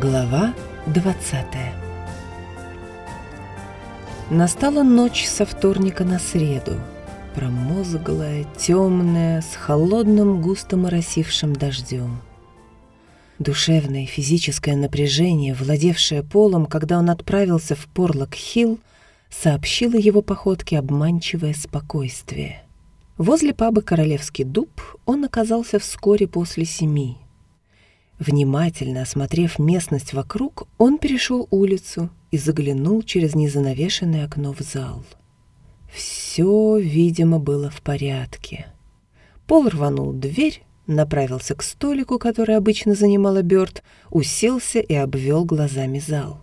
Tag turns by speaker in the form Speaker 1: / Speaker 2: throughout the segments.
Speaker 1: Глава 20 Настала ночь со вторника на среду, промозглая, темная, с холодным густо моросившим дождем. Душевное и физическое напряжение, владевшее полом, когда он отправился в Порлок-Хилл, сообщило его походке обманчивое спокойствие. Возле паба «Королевский дуб» он оказался вскоре после семи. Внимательно осмотрев местность вокруг, он перешел улицу и заглянул через незанавешенное окно в зал. Все, видимо, было в порядке. Пол рванул дверь, направился к столику, который обычно занимала Бёрд, уселся и обвел глазами зал.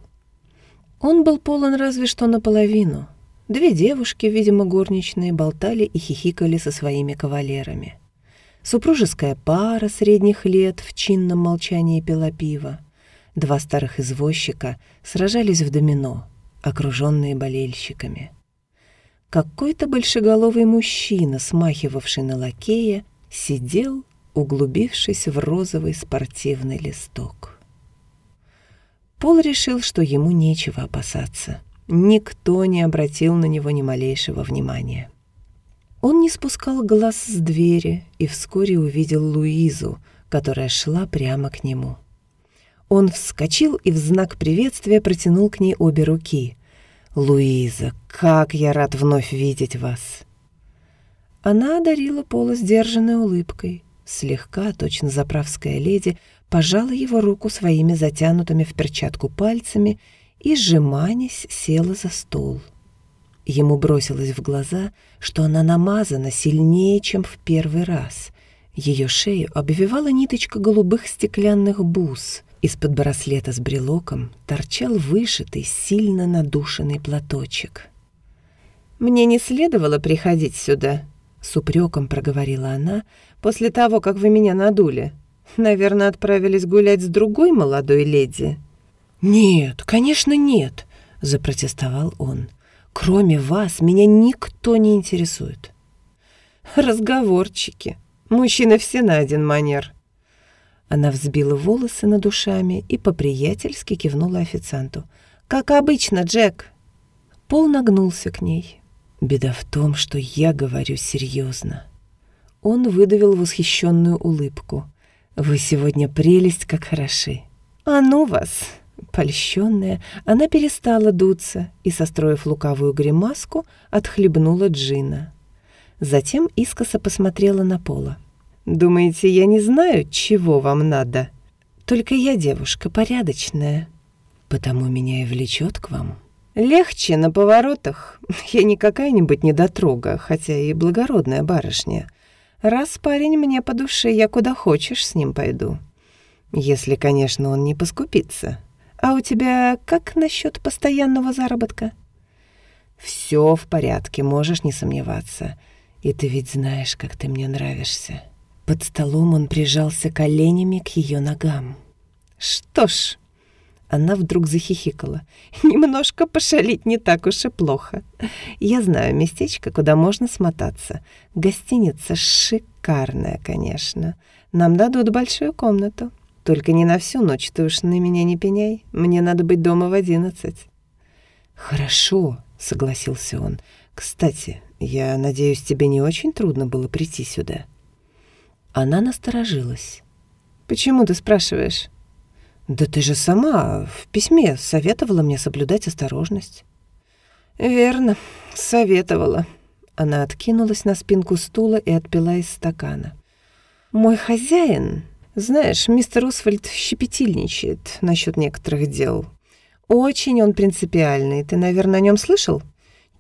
Speaker 1: Он был полон разве что наполовину. Две девушки, видимо, горничные, болтали и хихикали со своими кавалерами. Супружеская пара средних лет в чинном молчании пила пиво. Два старых извозчика сражались в домино, окруженные болельщиками. Какой-то большеголовый мужчина, смахивавший на лакея, сидел, углубившись в розовый спортивный листок. Пол решил, что ему нечего опасаться. Никто не обратил на него ни малейшего внимания. Он не спускал глаз с двери и вскоре увидел Луизу, которая шла прямо к нему. Он вскочил и в знак приветствия протянул к ней обе руки. «Луиза, как я рад вновь видеть вас!» Она одарила Пола сдержанной улыбкой. Слегка, точно заправская леди, пожала его руку своими затянутыми в перчатку пальцами и, сжиманясь, села за стол. — Ему бросилось в глаза, что она намазана сильнее, чем в первый раз. Ее шею обвивала ниточка голубых стеклянных бус. Из-под браслета с брелоком торчал вышитый, сильно надушенный платочек. «Мне не следовало приходить сюда», — с упреком проговорила она, «после того, как вы меня надули. Наверное, отправились гулять с другой молодой леди». «Нет, конечно, нет», — запротестовал он. Кроме вас меня никто не интересует. Разговорчики. Мужчины все на один манер. Она взбила волосы над ушами и по-приятельски кивнула официанту. «Как обычно, Джек!» Пол нагнулся к ней. «Беда в том, что я говорю серьезно». Он выдавил восхищенную улыбку. «Вы сегодня прелесть, как хороши». «А ну вас!» Польщенная, она перестала дуться и, состроив лукавую гримаску, отхлебнула джина. Затем искоса посмотрела на Пола. «Думаете, я не знаю, чего вам надо? Только я девушка порядочная, потому меня и влечет к вам». «Легче на поворотах. Я не какая-нибудь недотрога, хотя и благородная барышня. Раз парень мне по душе, я куда хочешь с ним пойду. Если, конечно, он не поскупится». А у тебя как насчет постоянного заработка? Все в порядке, можешь не сомневаться. И ты ведь знаешь, как ты мне нравишься. Под столом он прижался коленями к ее ногам. Что ж, она вдруг захихикала. «Немножко пошалить не так уж и плохо. Я знаю местечко, куда можно смотаться. Гостиница шикарная, конечно. Нам дадут большую комнату. Только не на всю ночь, ты уж на меня не пеняй. Мне надо быть дома в одиннадцать». «Хорошо», — согласился он. «Кстати, я надеюсь, тебе не очень трудно было прийти сюда». Она насторожилась. «Почему ты спрашиваешь?» «Да ты же сама в письме советовала мне соблюдать осторожность». «Верно, советовала». Она откинулась на спинку стула и отпила из стакана. «Мой хозяин знаешь, мистер Освальд щепетильничает насчет некоторых дел. Очень он принципиальный. Ты, наверное, о нем слышал?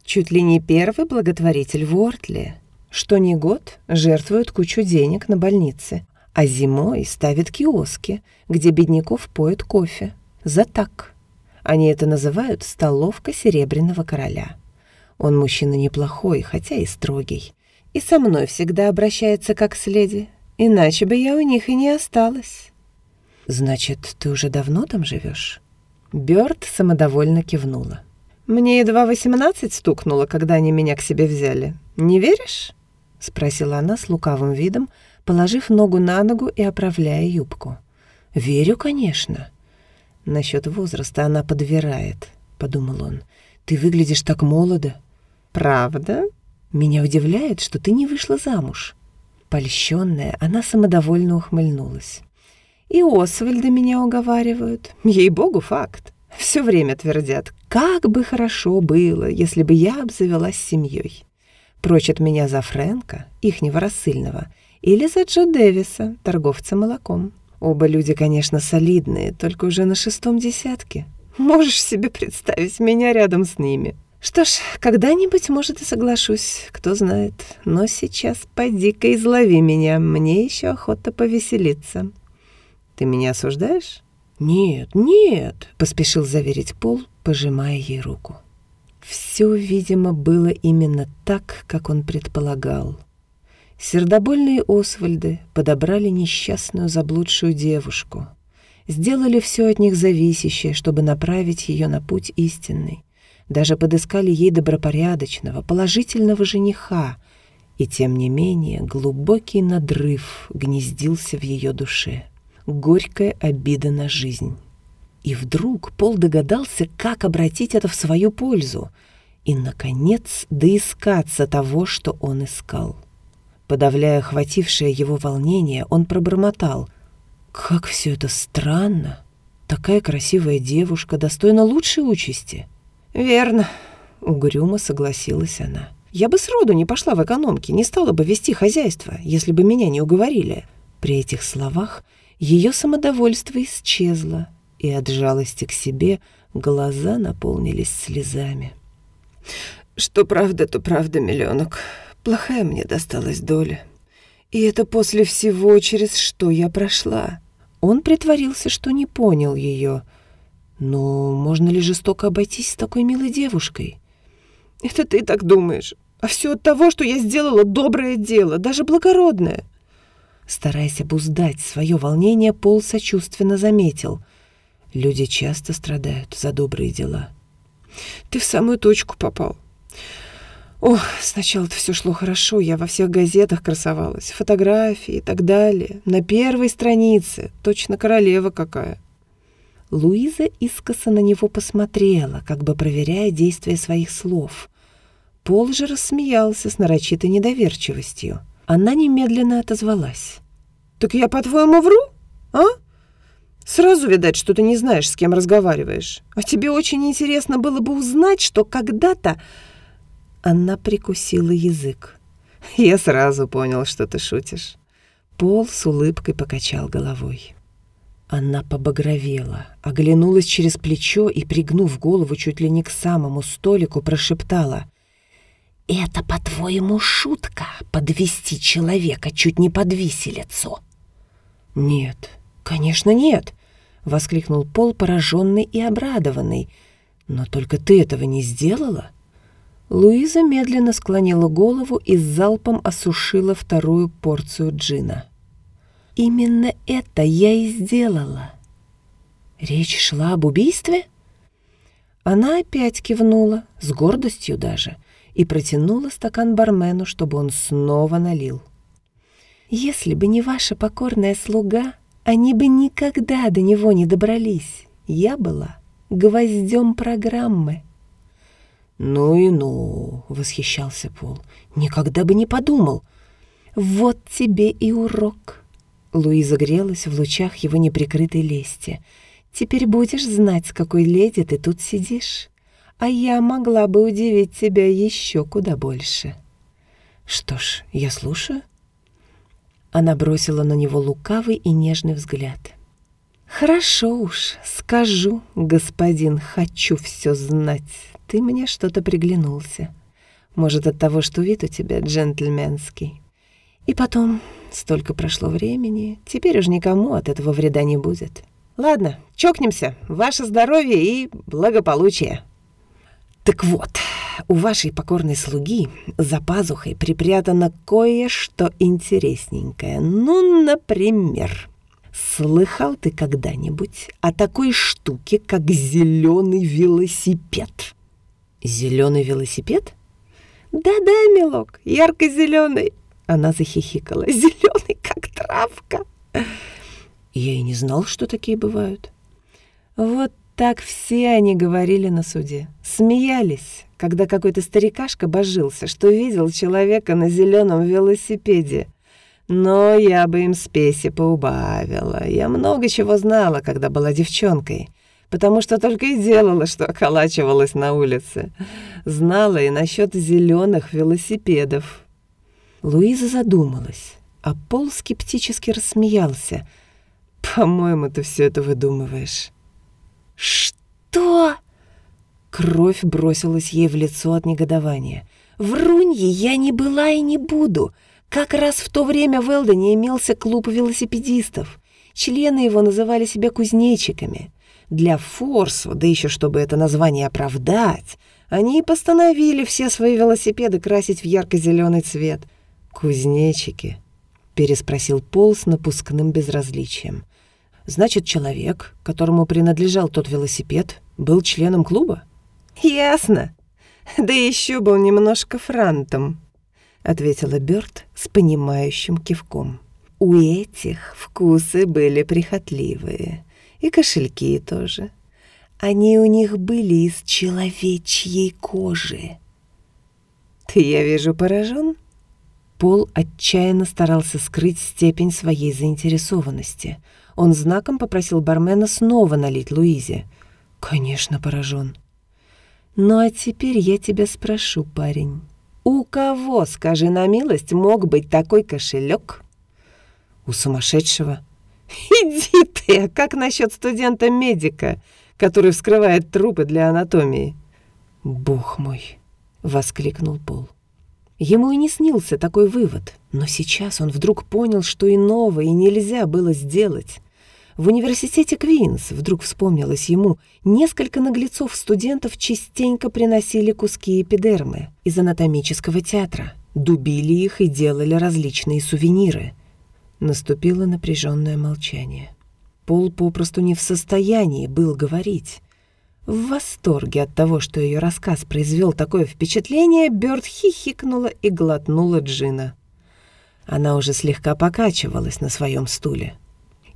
Speaker 1: Чуть ли не первый благотворитель в Уортли. Что ни год жертвует кучу денег на больницы, а зимой ставит киоски, где бедняков поют кофе. За так. Они это называют «столовка Серебряного Короля». Он мужчина неплохой, хотя и строгий. И со мной всегда обращается как с леди. Иначе бы я у них и не осталась. Значит, ты уже давно там живешь? Бёрд самодовольно кивнула. Мне едва восемнадцать стукнуло, когда они меня к себе взяли. Не веришь? Спросила она с лукавым видом, положив ногу на ногу и оправляя юбку. Верю, конечно. Насчет возраста она подвирает, подумал он. Ты выглядишь так молодо. Правда? Меня удивляет, что ты не вышла замуж. Польщенная, она самодовольно ухмыльнулась. И Освальда меня уговаривают. Ей-богу, факт. Все время твердят, как бы хорошо было, если бы я обзавелась семьей. Прочат меня за Фрэнка, ихнего рассыльного, или за Джо Дэвиса, торговца молоком. Оба люди, конечно, солидные, только уже на шестом десятке. Можешь себе представить меня рядом с ними. Что ж, когда-нибудь, может, и соглашусь, кто знает. Но сейчас поди-ка излови меня, мне еще охота повеселиться. Ты меня осуждаешь? «Нет, нет», — поспешил заверить Пол, пожимая ей руку. Все, видимо, было именно так, как он предполагал. Сердобольные Освальды подобрали несчастную заблудшую девушку, сделали все от них зависящее, чтобы направить ее на путь истинный, даже подыскали ей добропорядочного, положительного жениха, и тем не менее глубокий надрыв гнездился в ее душе горькая обида на жизнь. И вдруг Пол догадался, как обратить это в свою пользу и, наконец, доискаться того, что он искал. Подавляя охватившее его волнение, он пробормотал. «Как все это странно! Такая красивая девушка достойна лучшей участи!» «Верно», — угрюмо согласилась она. «Я бы сроду не пошла в экономки, не стала бы вести хозяйство, если бы меня не уговорили». При этих словах ее самодовольство исчезло, и от жалости к себе глаза наполнились слезами. «Что правда, то правда, миллионок. Плохая мне досталась доля. И это после всего, через что я прошла». Он притворился, что не понял ее. Но можно ли жестоко обойтись с такой милой девушкой? «Это ты так думаешь. А все от того, что я сделала доброе дело, даже благородное. Стараясь обуздать свое волнение, Пол сочувственно заметил. Люди часто страдают за добрые дела. «Ты в самую точку попал. Ох, сначала-то все шло хорошо, я во всех газетах красовалась, фотографии и так далее. На первой странице, точно королева какая». Луиза искоса на него посмотрела, как бы проверяя действие своих слов. Пол же рассмеялся с нарочитой недоверчивостью. Она немедленно отозвалась. «Так я, по-твоему, вру? А? Сразу видать, что ты не знаешь, с кем разговариваешь. А тебе очень интересно было бы узнать, что когда-то...» Она прикусила язык. «Я сразу понял, что ты шутишь». Пол с улыбкой покачал головой. Она побагровела, оглянулась через плечо и, пригнув голову чуть ли не к самому столику, прошептала. «Это, по-твоему, шутка — подвести человека чуть не под виселицу?» «Нет, конечно, нет!» — воскликнул Пол, пораженный и обрадованный. «Но только ты этого не сделала?» Луиза медленно склонила голову и залпом осушила вторую порцию джина. «Именно это я и сделала!» «Речь шла об убийстве?» Она опять кивнула, с гордостью даже — и протянула стакан бармену, чтобы он снова налил. «Если бы не ваша покорная слуга, они бы никогда до него не добрались. Я была гвоздем программы». «Ну и ну!» — восхищался Пол. «Никогда бы не подумал!» «Вот тебе и урок!» Луиза грелась в лучах его неприкрытой лести. «Теперь будешь знать, с какой леди ты тут сидишь» а я могла бы удивить тебя еще куда больше. Что ж, я слушаю. Она бросила на него лукавый и нежный взгляд. «Хорошо уж, скажу, господин, хочу все знать. Ты мне что-то приглянулся. Может, от того, что вид у тебя джентльменский. И потом, столько прошло времени, теперь уж никому от этого вреда не будет. Ладно, чокнемся. Ваше здоровье и благополучие!» Так вот, у вашей покорной слуги за пазухой припрятано кое-что интересненькое. Ну, например, слыхал ты когда-нибудь о такой штуке, как зеленый велосипед? Зеленый велосипед? Да-да, милок, ярко-зеленый. Она захихикала. Зеленый, как травка. Я и не знал, что такие бывают. Вот так все они говорили на суде. Смеялись, когда какой-то старикашка божился, что видел человека на зеленом велосипеде. Но я бы им спеси поубавила. Я много чего знала, когда была девчонкой, потому что только и делала, что околачивалась на улице. Знала и насчет зеленых велосипедов. Луиза задумалась, а Пол скептически рассмеялся. «По-моему, ты все это выдумываешь».
Speaker 2: «Что?»
Speaker 1: Кровь бросилась ей в лицо от негодования. «Вруньей я не была и не буду. Как раз в то время в Элдоне имелся клуб велосипедистов. Члены его называли себя кузнечиками. Для форсу, да еще чтобы это название оправдать, они постановили все свои велосипеды красить в ярко-зеленый цвет. «Кузнечики?» — переспросил Пол с напускным безразличием. «Значит, человек, которому принадлежал тот велосипед, был членом клуба?»
Speaker 2: «Ясно. Да еще был немножко франтом», — ответила Бёрд с понимающим кивком. «У этих вкусы были прихотливые, и кошельки тоже. Они у них были из человечьей кожи». «Ты, я вижу, поражен?»
Speaker 1: Пол отчаянно старался скрыть степень своей заинтересованности. Он знаком попросил бармена снова налить Луизе. «Конечно, поражен. Ну а теперь я тебя спрошу, парень, у кого, скажи на милость, мог быть такой кошелек? У сумасшедшего. Иди ты, а как насчет студента-медика, который вскрывает трупы для анатомии? Бог мой, воскликнул Пол. Ему и не снился такой вывод, но сейчас он вдруг понял, что иного и нельзя было сделать. В университете Квинс, вдруг вспомнилось ему, несколько наглецов-студентов частенько приносили куски эпидермы из анатомического театра, дубили их и делали различные сувениры. Наступило напряженное молчание. Пол попросту не в состоянии был говорить. В восторге от того, что ее рассказ произвел такое впечатление, Бёрд хихикнула и глотнула джина. Она уже слегка покачивалась на своем стуле.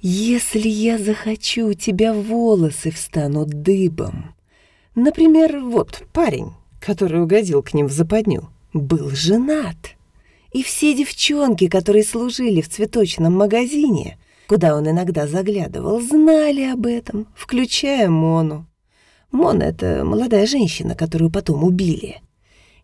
Speaker 1: Если я захочу, у тебя волосы встанут дыбом. Например, вот парень, который угодил к ним в западню, был женат. И все девчонки, которые служили в цветочном магазине, куда он иногда заглядывал, знали об этом, включая Мону. Мона — это молодая женщина, которую потом убили.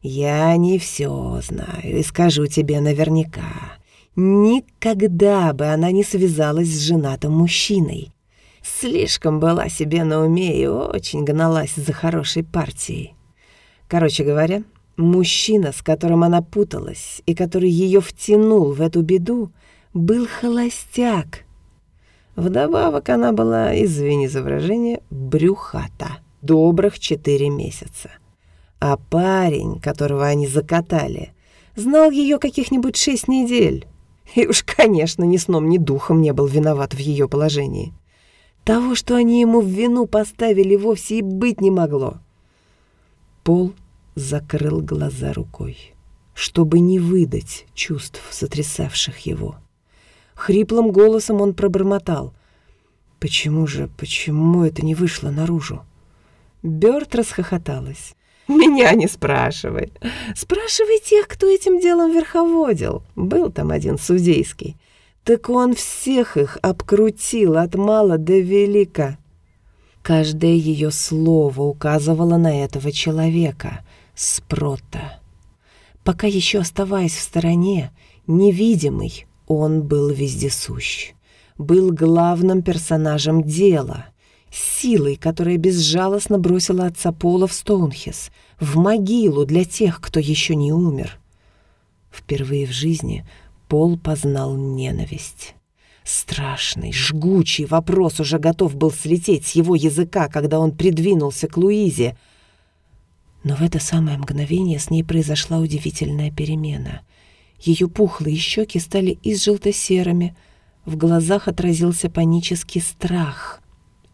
Speaker 1: Я не все знаю и скажу тебе наверняка. Никогда бы она не связалась с женатым мужчиной. Слишком была себе на уме и очень гналась за хорошей партией. Короче говоря, мужчина, с которым она путалась и который ее втянул в эту беду, был холостяк. Вдобавок она была, извини за выражение, брюхата. Добрых четыре месяца. А парень, которого они закатали, знал ее каких-нибудь шесть недель. И уж, конечно, ни сном, ни духом не был виноват в ее положении. Того, что они ему в вину поставили, вовсе и быть не могло. Пол закрыл глаза рукой, чтобы не выдать чувств, сотрясавших его. Хриплым голосом он пробормотал. «Почему же, почему это не вышло наружу?» Бёрд расхохоталась. Меня не спрашивай. Спрашивай тех, кто этим делом верховодил. Был там один судейский. Так он всех их обкрутил от мала до велика. Каждое ее слово указывало на этого человека, Спрота. Пока еще оставаясь в стороне, невидимый, он был вездесущ. Был главным персонажем дела — силой, которая безжалостно бросила отца Пола в Стоунхес, в могилу для тех, кто еще не умер. Впервые в жизни Пол познал ненависть. Страшный, жгучий вопрос уже готов был слететь с его языка, когда он придвинулся к Луизе. Но в это самое мгновение с ней произошла удивительная перемена. Ее пухлые щеки стали изжелто-серыми, в глазах отразился панический страх —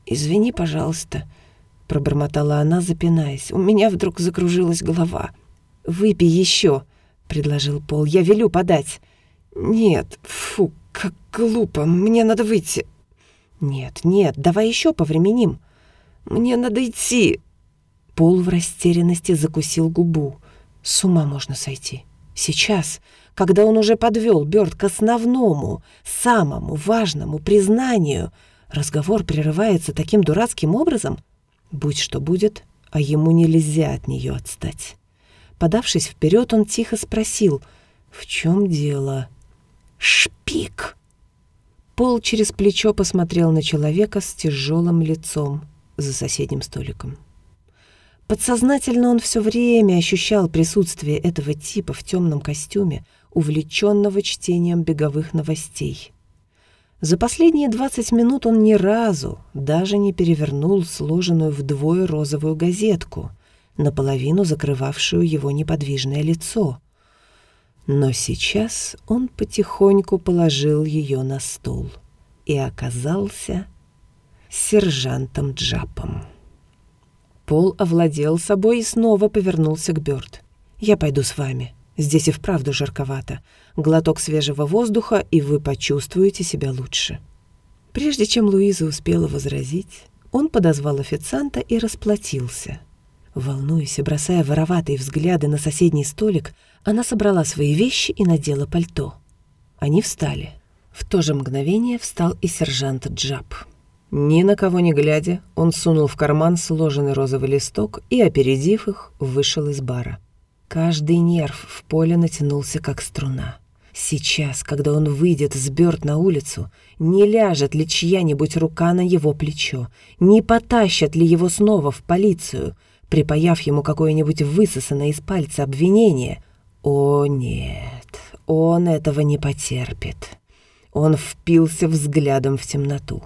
Speaker 1: «Извини, пожалуйста», — пробормотала она, запинаясь. «У меня вдруг закружилась голова». «Выпей еще», — предложил Пол. «Я велю подать». «Нет, фу, как глупо, мне надо выйти». «Нет, нет, давай еще повременим».
Speaker 2: Мне надо идти!»
Speaker 1: Пол в растерянности закусил губу. С ума можно сойти. Сейчас, когда он уже подвел Бёрд к основному, самому важному признанию, разговор прерывается таким дурацким образом? Будь что будет, а ему нельзя от нее отстать. Подавшись вперед, он тихо спросил, «В чем дело?» «Шпик!» Пол через плечо посмотрел на человека с тяжелым лицом за соседним столиком. Подсознательно он все время ощущал присутствие этого типа в темном костюме, увлеченного чтением беговых новостей. За последние 20 минут он ни разу даже не перевернул сложенную вдвое розовую газетку, наполовину закрывавшую его неподвижное лицо. Но сейчас он потихоньку положил ее на стол и оказался сержантом Джапом. Пол овладел собой и снова повернулся к Бёрд. «Я пойду с вами. Здесь и вправду жарковато. Глоток свежего воздуха, и вы почувствуете себя лучше». Прежде чем Луиза успела возразить, он подозвал официанта и расплатился. Волнуясь и бросая вороватые взгляды на соседний столик, она собрала свои вещи и надела пальто. Они встали. В то же мгновение встал и сержант Джаб. Ни на кого не глядя, он сунул в карман сложенный розовый листок и, опередив их, вышел из бара. Каждый нерв в поле натянулся, как струна. Сейчас, когда он выйдет с Бёрд на улицу, не ляжет ли чья-нибудь рука на его плечо, не потащат ли его снова в полицию, припаяв ему какое-нибудь высосанное из пальца обвинение. О нет, он этого не потерпит. Он впился взглядом в темноту.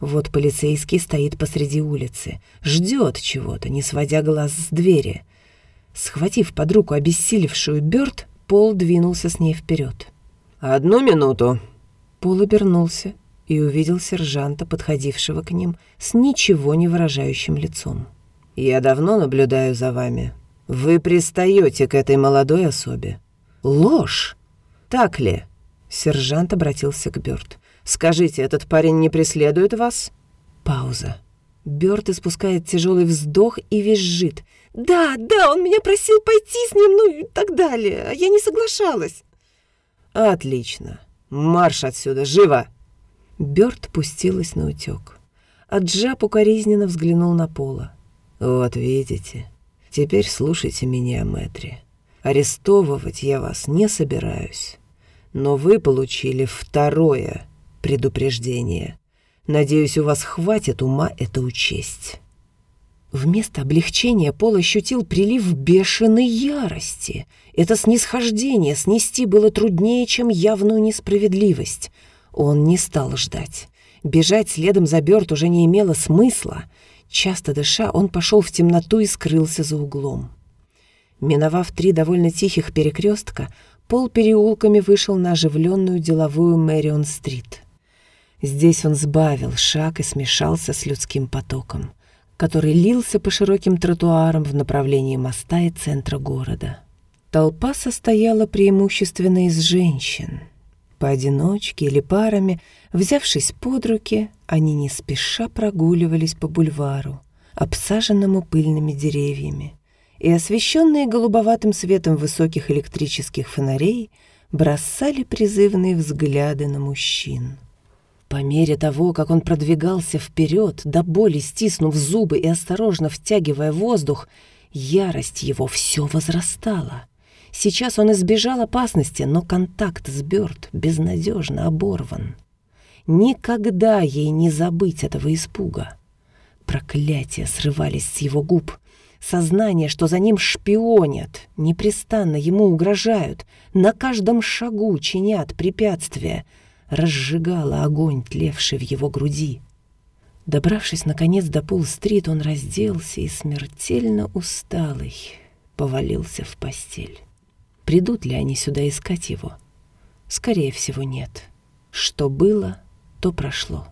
Speaker 1: Вот полицейский стоит посреди улицы, ждет чего-то, не сводя глаз с двери. Схватив под руку обессилевшую Бёрд, Пол двинулся с ней вперед. «Одну минуту!» Пол обернулся и увидел сержанта, подходившего к ним, с ничего не выражающим лицом. «Я давно наблюдаю за вами. Вы пристаете к этой молодой особе». «Ложь! Так ли?» Сержант обратился к Бёрд. Скажите, этот парень не преследует вас?» Пауза. Бёрд испускает тяжелый вздох и визжит. «Да, да, он меня просил пойти с ним, ну и так далее, а я не соглашалась». «Отлично. Марш отсюда, живо!» Бёрд пустилась на утёк. А Джаб укоризненно взглянул на Пола. «Вот видите. Теперь слушайте меня, Мэтри. Арестовывать я вас не собираюсь. Но вы получили второе предупреждение. Надеюсь, у вас хватит ума это учесть». Вместо облегчения Пол ощутил прилив бешеной ярости. Это снисхождение снести было труднее, чем явную несправедливость. Он не стал ждать. Бежать следом за Бёрд уже не имело смысла. Часто дыша, он пошел в темноту и скрылся за углом. Миновав три довольно тихих перекрестка, Пол переулками вышел на оживленную деловую Мэрион-стрит. Здесь он сбавил шаг и смешался с людским потоком, который лился по широким тротуарам в направлении моста и центра города. Толпа состояла преимущественно из женщин. Поодиночке или парами, взявшись под руки, они не спеша прогуливались по бульвару, обсаженному пыльными деревьями, и освещенные голубоватым светом высоких электрических фонарей бросали призывные взгляды на мужчин. По мере того, как он продвигался вперед, до боли стиснув зубы и осторожно втягивая воздух, ярость его все возрастала. Сейчас он избежал опасности, но контакт с Бёрд безнадежно оборван. Никогда ей не забыть этого испуга. Проклятия срывались с его губ. Сознание, что за ним шпионят, непрестанно ему угрожают, на каждом шагу чинят препятствия — разжигала огонь, тлевший в его груди. Добравшись, наконец, до Пул-стрит, он разделся и, смертельно усталый, повалился в постель. Придут ли они сюда искать его? Скорее всего, нет. Что было, то прошло.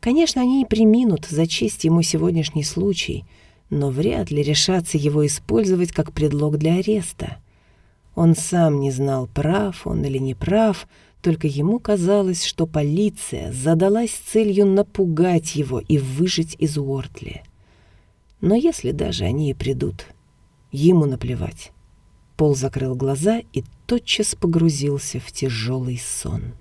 Speaker 1: Конечно, они не приминут зачесть ему сегодняшний случай, но вряд ли решатся его использовать как предлог для ареста. Он сам не знал, прав он или не прав, только ему казалось, что полиция задалась целью напугать его и выжить из Уортли.
Speaker 2: Но если даже они и придут, ему наплевать. Пол закрыл глаза и тотчас погрузился в тяжелый сон.